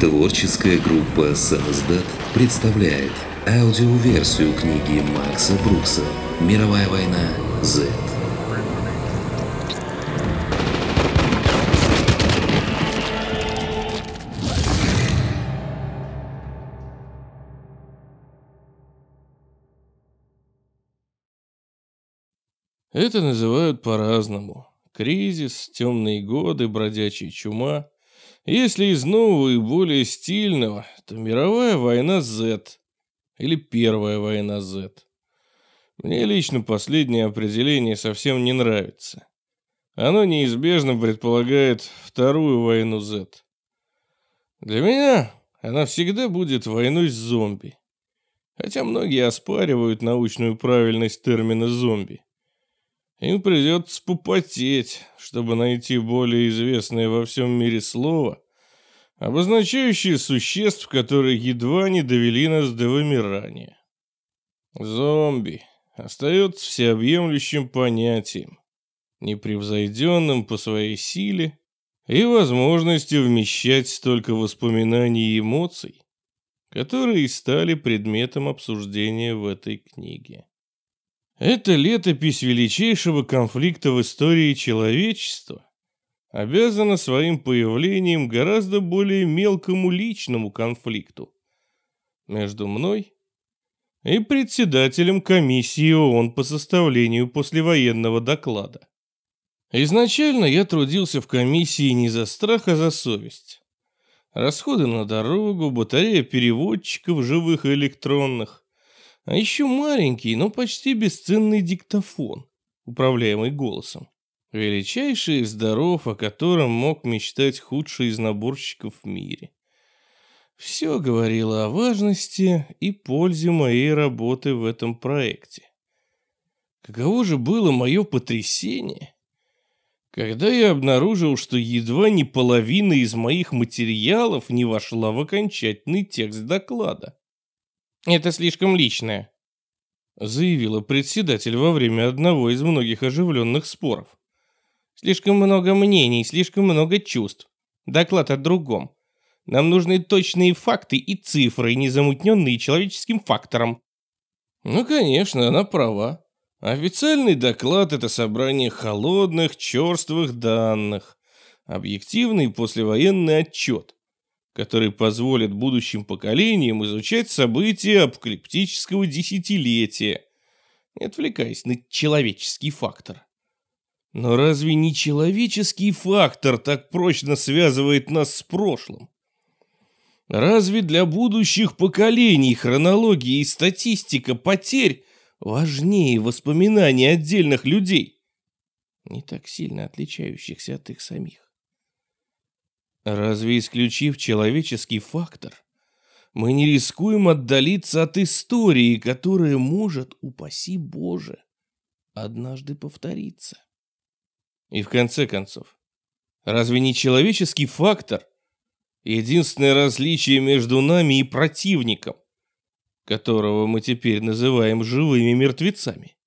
Творческая группа «Самоздат» представляет аудиоверсию книги Макса Брукса «Мировая война Z». Это называют по-разному. Кризис, темные годы, бродячая чума. Если из нового и более стильного, то мировая война Z. Или первая война Z. Мне лично последнее определение совсем не нравится. Оно неизбежно предполагает вторую войну Z. Для меня она всегда будет войной с зомби. Хотя многие оспаривают научную правильность термина «зомби». Им придется попотеть, чтобы найти более известное во всем мире слово, обозначающее существ, которые едва не довели нас до вымирания. Зомби остается всеобъемлющим понятием, непревзойденным по своей силе и возможностью вмещать столько воспоминаний и эмоций, которые стали предметом обсуждения в этой книге. Эта летопись величайшего конфликта в истории человечества обязана своим появлением гораздо более мелкому личному конфликту между мной и председателем комиссии ООН по составлению послевоенного доклада. Изначально я трудился в комиссии не за страх, а за совесть. Расходы на дорогу, батарея переводчиков живых и электронных, а еще маленький, но почти бесценный диктофон, управляемый голосом. Величайший из даров, о котором мог мечтать худший из наборщиков в мире. Все говорило о важности и пользе моей работы в этом проекте. Каково же было мое потрясение, когда я обнаружил, что едва не половина из моих материалов не вошла в окончательный текст доклада. «Это слишком личное», — заявила председатель во время одного из многих оживленных споров. «Слишком много мнений, слишком много чувств. Доклад о другом. Нам нужны точные факты и цифры, не замутненные человеческим фактором». Ну, конечно, она права. Официальный доклад – это собрание холодных, черствых данных. Объективный послевоенный отчет который позволит будущим поколениям изучать события апокалиптического десятилетия, не отвлекаясь на человеческий фактор. Но разве не человеческий фактор так прочно связывает нас с прошлым? Разве для будущих поколений хронология и статистика потерь важнее воспоминаний отдельных людей, не так сильно отличающихся от их самих? Разве исключив человеческий фактор, мы не рискуем отдалиться от истории, которая может, упаси Боже, однажды повториться? И в конце концов, разве не человеческий фактор единственное различие между нами и противником, которого мы теперь называем живыми мертвецами?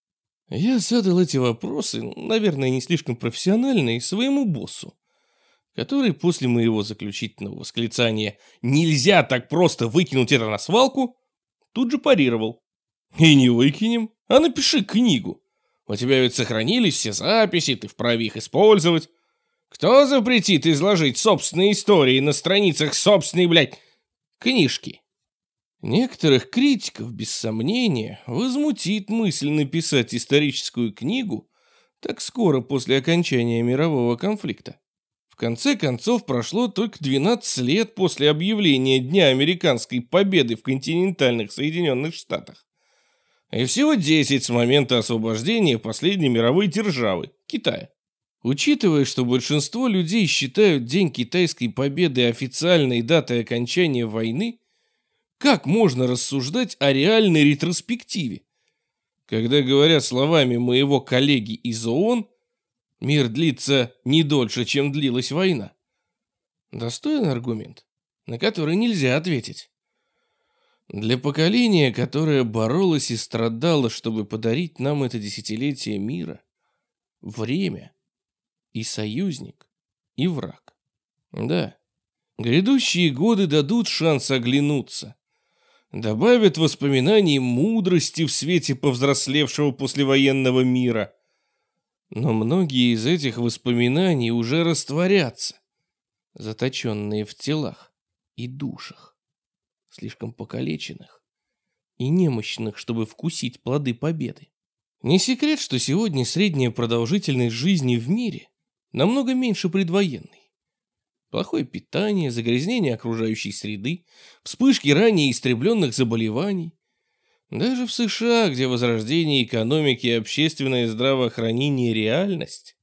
Я задал эти вопросы, наверное, не слишком профессионально, своему боссу который после моего заключительного восклицания «Нельзя так просто выкинуть это на свалку!» тут же парировал. «И не выкинем, а напиши книгу. У тебя ведь сохранились все записи, ты вправе их использовать. Кто запретит изложить собственные истории на страницах собственной, блядь, книжки?» Некоторых критиков, без сомнения, возмутит мысль написать историческую книгу так скоро после окончания мирового конфликта конце концов, прошло только 12 лет после объявления Дня американской победы в континентальных Соединенных Штатах. И всего 10 с момента освобождения последней мировой державы – Китая. Учитывая, что большинство людей считают День китайской победы официальной датой окончания войны, как можно рассуждать о реальной ретроспективе? Когда говорят словами моего коллеги из ООН, Мир длится не дольше, чем длилась война. Достойный аргумент, на который нельзя ответить. Для поколения, которое боролось и страдало, чтобы подарить нам это десятилетие мира, время и союзник, и враг. Да, Грядущие годы дадут шанс оглянуться. Добавят воспоминаний мудрости в свете повзрослевшего послевоенного мира. Но многие из этих воспоминаний уже растворятся, заточенные в телах и душах, слишком покалеченных и немощных, чтобы вкусить плоды победы. Не секрет, что сегодня средняя продолжительность жизни в мире намного меньше предвоенной. Плохое питание, загрязнение окружающей среды, вспышки ранее истребленных заболеваний. Даже в США, где возрождение экономики и общественное здравоохранение – реальность,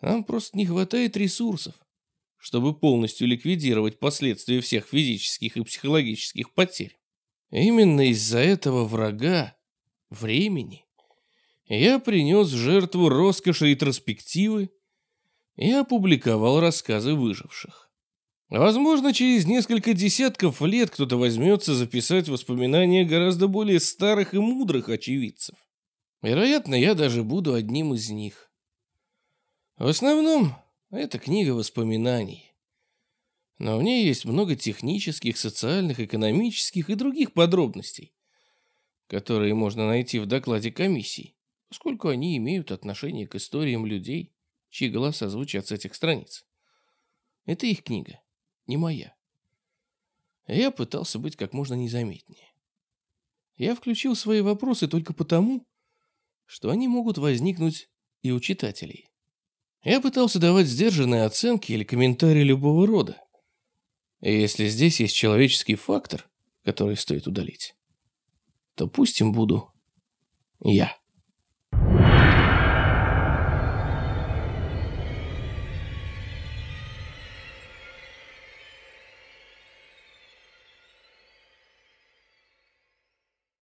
нам просто не хватает ресурсов, чтобы полностью ликвидировать последствия всех физических и психологических потерь. Именно из-за этого врага, времени, я принес в жертву роскоши ретроспективы и опубликовал рассказы выживших. Возможно, через несколько десятков лет кто-то возьмется записать воспоминания гораздо более старых и мудрых очевидцев. Вероятно, я даже буду одним из них. В основном, это книга воспоминаний. Но в ней есть много технических, социальных, экономических и других подробностей, которые можно найти в докладе комиссии, поскольку они имеют отношение к историям людей, чьи голоса звучат с этих страниц. Это их книга, не моя. Я пытался быть как можно незаметнее. Я включил свои вопросы только потому, что они могут возникнуть и у читателей. Я пытался давать сдержанные оценки или комментарии любого рода. И если здесь есть человеческий фактор, который стоит удалить, то пусть им буду я.